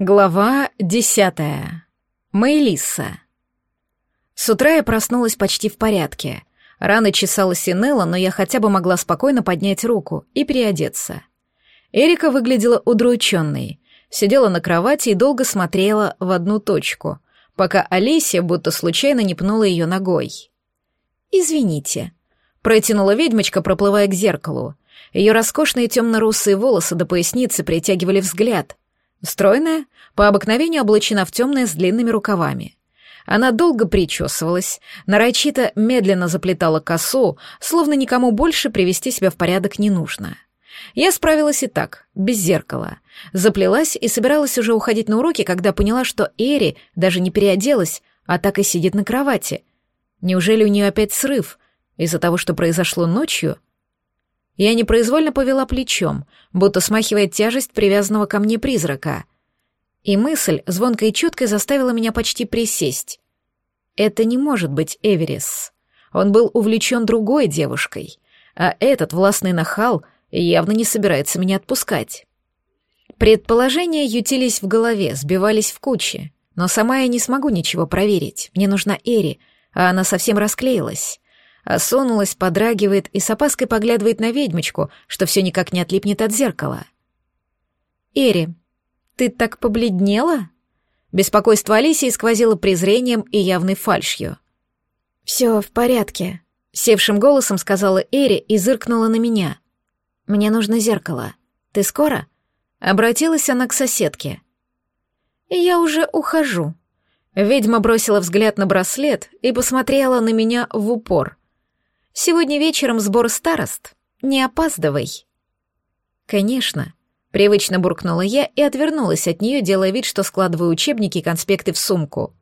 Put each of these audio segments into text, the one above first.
Глава десятая. Мэйлиса. С утра я проснулась почти в порядке. Рано чесалась и ныла, но я хотя бы могла спокойно поднять руку и переодеться. Эрика выглядела удрученной, сидела на кровати и долго смотрела в одну точку, пока Алисия будто случайно не пнула ее ногой. «Извините», — протянула ведьмочка, проплывая к зеркалу. Ее роскошные темно-русые волосы до поясницы притягивали взгляд — Стройная, по обыкновению облачена в темное с длинными рукавами. Она долго причесывалась, нарочито медленно заплетала косу, словно никому больше привести себя в порядок не нужно. Я справилась и так, без зеркала. Заплелась и собиралась уже уходить на уроки, когда поняла, что Эри даже не переоделась, а так и сидит на кровати. Неужели у нее опять срыв из-за того, что произошло ночью? Я непроизвольно повела плечом, будто смахивает тяжесть привязанного ко мне призрака. И мысль, звонкой и чуткой, заставила меня почти присесть. Это не может быть Эверис. Он был увлечен другой девушкой, а этот властный нахал явно не собирается меня отпускать. Предположения ютились в голове, сбивались в кучи, но сама я не смогу ничего проверить. Мне нужна Эри, а она совсем расклеилась осунулась, подрагивает и с опаской поглядывает на ведьмочку, что все никак не отлипнет от зеркала. «Эри, ты так побледнела?» Беспокойство Алисии сквозило презрением и явной фальшью. «Все в порядке», — севшим голосом сказала Эри и зыркнула на меня. «Мне нужно зеркало. Ты скоро?» Обратилась она к соседке. «Я уже ухожу». Ведьма бросила взгляд на браслет и посмотрела на меня в упор. Сегодня вечером сбор старост. Не опаздывай». «Конечно», — привычно буркнула я и отвернулась от нее, делая вид, что складываю учебники и конспекты в сумку.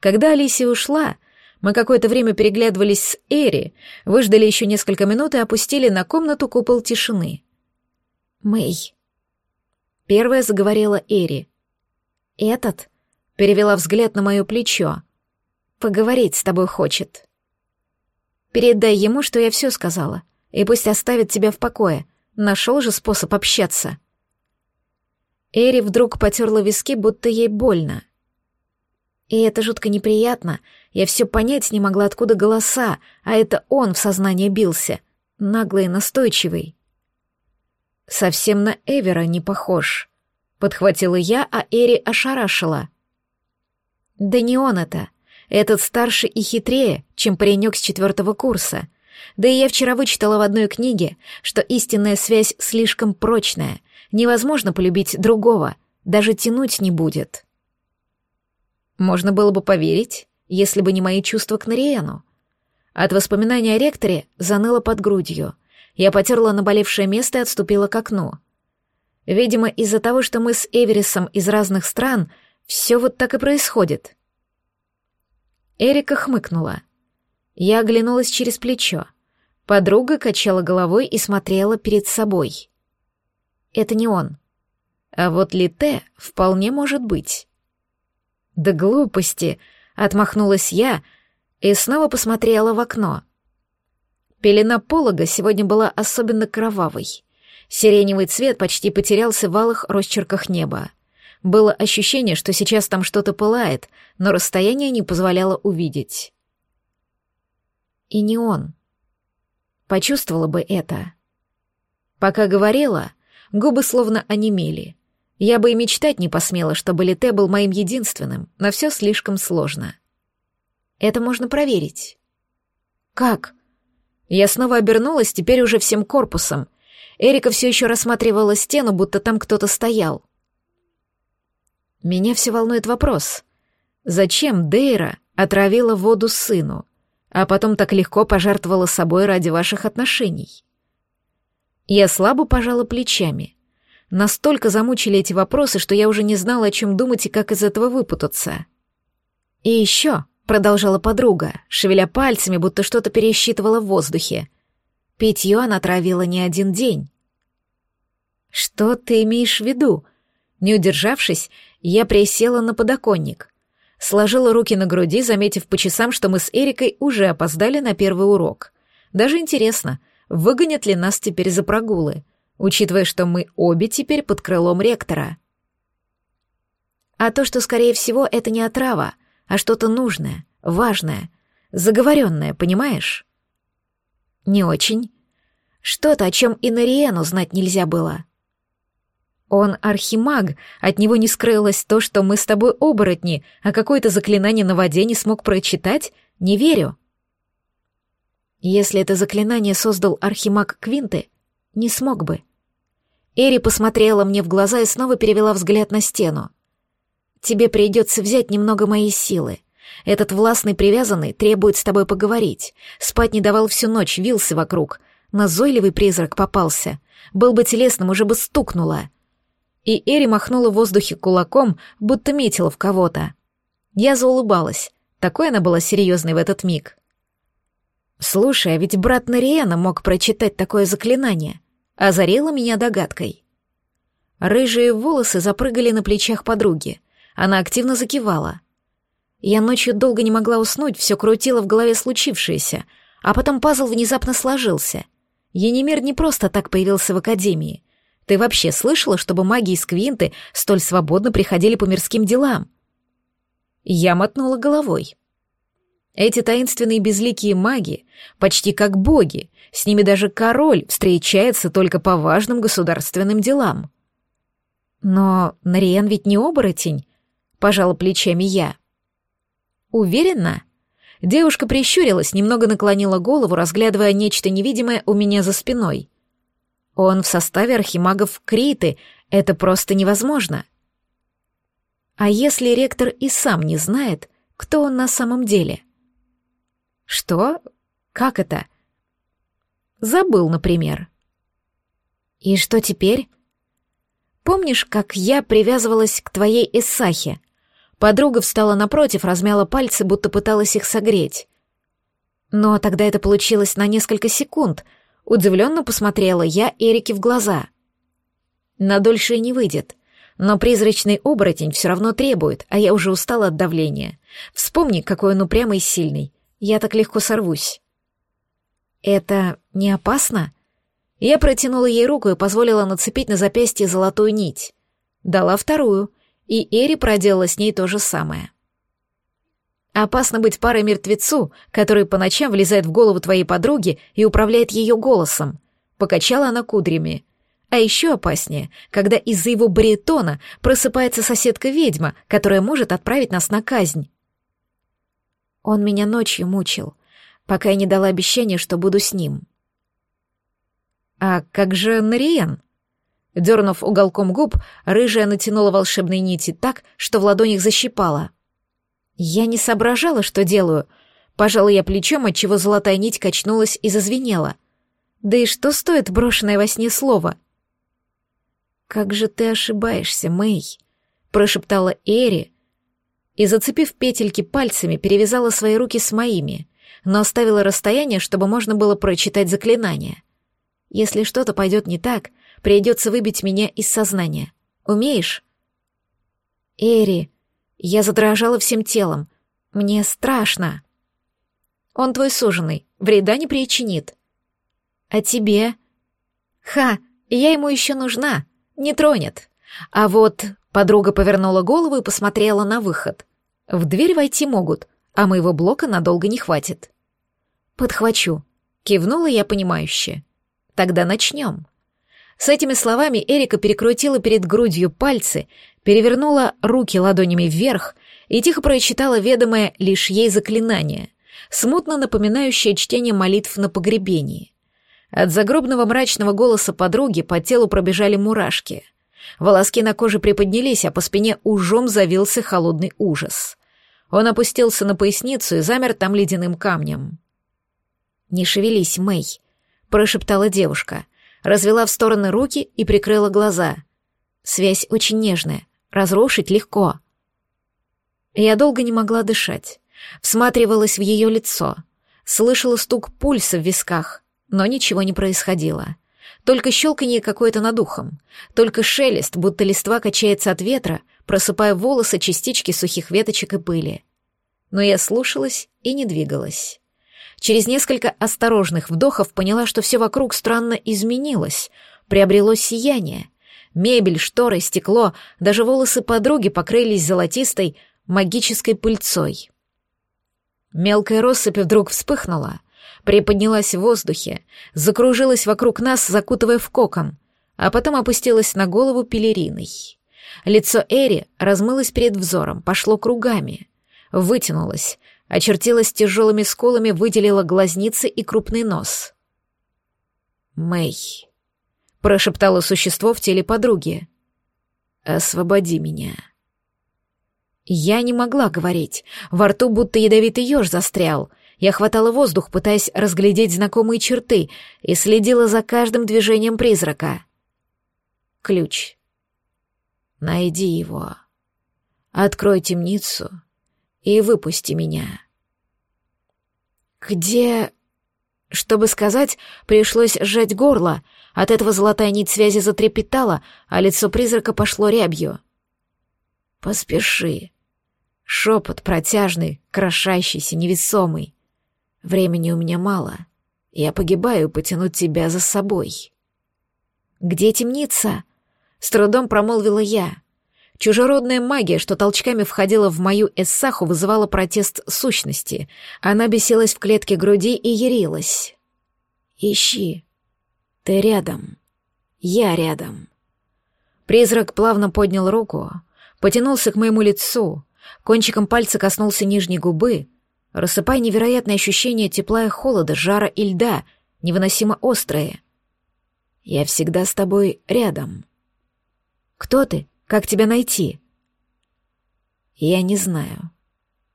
Когда Алисия ушла, мы какое-то время переглядывались с Эри, выждали еще несколько минут и опустили на комнату купол тишины. «Мэй». Первая заговорила Эри. «Этот?» — перевела взгляд на мое плечо. «Поговорить с тобой хочет». Передай ему, что я все сказала, и пусть оставит тебя в покое. Нашел же способ общаться. Эри вдруг потерла виски, будто ей больно. И это жутко неприятно. Я все понять не могла, откуда голоса, а это он в сознание бился. Наглый и настойчивый. Совсем на Эвера не похож. Подхватила я, а Эри ошарашила. Да не он это. Этот старше и хитрее, чем паренек с четвертого курса. Да и я вчера вычитала в одной книге, что истинная связь слишком прочная, невозможно полюбить другого, даже тянуть не будет. Можно было бы поверить, если бы не мои чувства к Нариену. От воспоминания о ректоре заныло под грудью. Я потерла наболевшее место и отступила к окну. Видимо, из-за того, что мы с Эверисом из разных стран, все вот так и происходит. Эрика хмыкнула. Я оглянулась через плечо. Подруга качала головой и смотрела перед собой. Это не он. А вот Лите вполне может быть. Да глупости, отмахнулась я и снова посмотрела в окно. Пелена полога сегодня была особенно кровавой. Сиреневый цвет почти потерялся в алых росчерках неба. Было ощущение, что сейчас там что-то пылает, но расстояние не позволяло увидеть. И не он. Почувствовала бы это. Пока говорила, губы словно онемели. Я бы и мечтать не посмела, чтобы Лите был моим единственным, но все слишком сложно. Это можно проверить. Как? Я снова обернулась, теперь уже всем корпусом. Эрика все еще рассматривала стену, будто там кто-то стоял. Меня все волнует вопрос. Зачем Дейра отравила воду сыну, а потом так легко пожертвовала собой ради ваших отношений? Я слабо пожала плечами. Настолько замучили эти вопросы, что я уже не знала, о чем думать и как из этого выпутаться. И еще, продолжала подруга, шевеля пальцами, будто что-то пересчитывала в воздухе. Питье она травила не один день. Что ты имеешь в виду? Не удержавшись, я присела на подоконник. Сложила руки на груди, заметив по часам, что мы с Эрикой уже опоздали на первый урок. Даже интересно, выгонят ли нас теперь за прогулы, учитывая, что мы обе теперь под крылом ректора. А то, что, скорее всего, это не отрава, а что-то нужное, важное, заговоренное, понимаешь? Не очень. Что-то, о чем и Нариену знать нельзя было. Он архимаг, от него не скрылось то, что мы с тобой оборотни, а какое-то заклинание на воде не смог прочитать? Не верю. Если это заклинание создал архимаг Квинты, не смог бы. Эри посмотрела мне в глаза и снова перевела взгляд на стену. Тебе придется взять немного моей силы. Этот властный привязанный требует с тобой поговорить. Спать не давал всю ночь, вился вокруг. Назойливый призрак попался. Был бы телесным, уже бы стукнуло. И Эри махнула в воздухе кулаком, будто метила в кого-то. Я заулыбалась. Такой она была серьезной в этот миг. Слушай, а ведь брат Нариена мог прочитать такое заклинание. Озарила меня догадкой. Рыжие волосы запрыгали на плечах подруги. Она активно закивала. Я ночью долго не могла уснуть, все крутило в голове случившееся, а потом пазл внезапно сложился. Енимир не просто так появился в академии. Ты вообще слышала, чтобы маги из Квинты столь свободно приходили по мирским делам? Я мотнула головой. Эти таинственные безликие маги почти как боги, с ними даже король встречается только по важным государственным делам. Но Нариен ведь не оборотень, пожала плечами я. Уверена? Девушка прищурилась, немного наклонила голову, разглядывая нечто невидимое у меня за спиной. Он в составе архимагов Криты, это просто невозможно. А если ректор и сам не знает, кто он на самом деле? Что? Как это? Забыл, например. И что теперь? Помнишь, как я привязывалась к твоей Исахе? Подруга встала напротив, размяла пальцы, будто пыталась их согреть. Но тогда это получилось на несколько секунд. Удивленно посмотрела я Эрике в глаза. На дольше не выйдет. Но призрачный оборотень все равно требует, а я уже устала от давления. Вспомни, какой он упрямый и сильный. Я так легко сорвусь. Это не опасно? Я протянула ей руку и позволила нацепить на запястье золотую нить. Дала вторую — и Эри проделала с ней то же самое. Опасно быть парой мертвецу, который по ночам влезает в голову твоей подруги и управляет ее голосом. Покачала она кудрями. А еще опаснее, когда из-за его баритона просыпается соседка-ведьма, которая может отправить нас на казнь. Он меня ночью мучил, пока я не дала обещания, что буду с ним. «А как же Нариен?» Дернув уголком губ, рыжая натянула волшебные нити так, что в ладонях защипала. Я не соображала, что делаю. Пожала я плечом, отчего золотая нить качнулась и зазвенела. Да и что стоит брошенное во сне слово? «Как же ты ошибаешься, Мэй», — прошептала Эри, и, зацепив петельки пальцами, перевязала свои руки с моими, но оставила расстояние, чтобы можно было прочитать заклинание. Если что-то пойдет не так — Придется выбить меня из сознания. Умеешь? Эри, я задрожала всем телом. Мне страшно. Он твой суженый, вреда не причинит. А тебе? Ха, я ему еще нужна, не тронет. А вот подруга повернула голову и посмотрела на выход. В дверь войти могут, а моего блока надолго не хватит. Подхвачу. Кивнула я понимающе. Тогда начнем. С этими словами Эрика перекрутила перед грудью пальцы, перевернула руки ладонями вверх и тихо прочитала ведомое лишь ей заклинание, смутно напоминающее чтение молитв на погребении. От загробного мрачного голоса подруги по телу пробежали мурашки. Волоски на коже приподнялись, а по спине ужом завился холодный ужас. Он опустился на поясницу и замер там ледяным камнем. «Не шевелись, Мэй», — прошептала девушка развела в стороны руки и прикрыла глаза. Связь очень нежная, разрушить легко. Я долго не могла дышать, всматривалась в ее лицо, слышала стук пульса в висках, но ничего не происходило. Только щелканье какое-то над ухом, только шелест, будто листва качается от ветра, просыпая волосы частички сухих веточек и пыли. Но я слушалась и не двигалась. Через несколько осторожных вдохов поняла, что все вокруг странно изменилось, приобрело сияние. Мебель, шторы, стекло, даже волосы подруги покрылись золотистой магической пыльцой. Мелкая россыпь вдруг вспыхнула, приподнялась в воздухе, закружилась вокруг нас, закутывая в кокон, а потом опустилась на голову пелериной. Лицо Эри размылось перед взором, пошло кругами, вытянулось, очертилось тяжелыми сколами, выделило глазницы и крупный нос. «Мэй», — прошептало существо в теле подруги, — «освободи меня». Я не могла говорить, во рту будто ядовитый еж застрял. Я хватала воздух, пытаясь разглядеть знакомые черты, и следила за каждым движением призрака. Ключ. Найди его. Открой темницу и выпусти меня. Где... Чтобы сказать, пришлось сжать горло. От этого золотая нить связи затрепетала, а лицо призрака пошло рябью. «Поспеши», Шепот протяжный, крошащийся, невесомый. Времени у меня мало. Я погибаю потянуть тебя за собой. Где темница? С трудом промолвила я. Чужеродная магия, что толчками входила в мою эссаху, вызывала протест сущности. Она бесилась в клетке груди и ярилась. «Ищи. Ты рядом. Я рядом». Призрак плавно поднял руку, потянулся к моему лицу, Кончиком пальца коснулся нижней губы, рассыпая невероятное ощущение тепла и холода, жара и льда, невыносимо острые. «Я всегда с тобой рядом». «Кто ты? Как тебя найти?» «Я не знаю.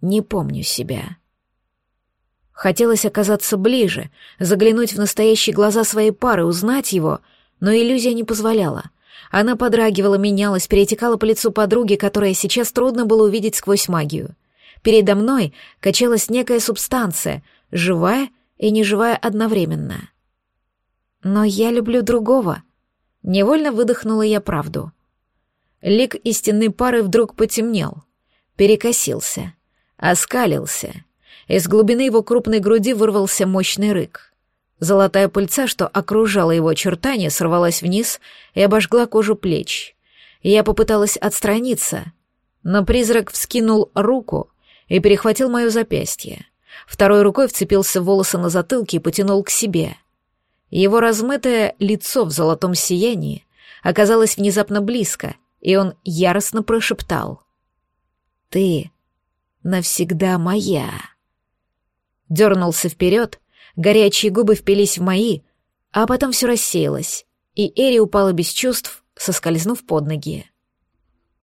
Не помню себя». Хотелось оказаться ближе, заглянуть в настоящие глаза своей пары, узнать его, но иллюзия не позволяла — она подрагивала, менялась, перетекала по лицу подруги, которая сейчас трудно было увидеть сквозь магию. Передо мной качалась некая субстанция, живая и неживая одновременно. Но я люблю другого. Невольно выдохнула я правду. Лик истинной пары вдруг потемнел, перекосился, оскалился. Из глубины его крупной груди вырвался мощный рык. Золотая пыльца, что окружала его очертания, сорвалась вниз и обожгла кожу плеч. Я попыталась отстраниться, но призрак вскинул руку и перехватил мое запястье. Второй рукой вцепился в волосы на затылке и потянул к себе. Его размытое лицо в золотом сиянии оказалось внезапно близко, и он яростно прошептал. «Ты навсегда моя!» Дернулся вперед, горячие губы впились в мои, а потом все рассеялось, и Эри упала без чувств, соскользнув под ноги.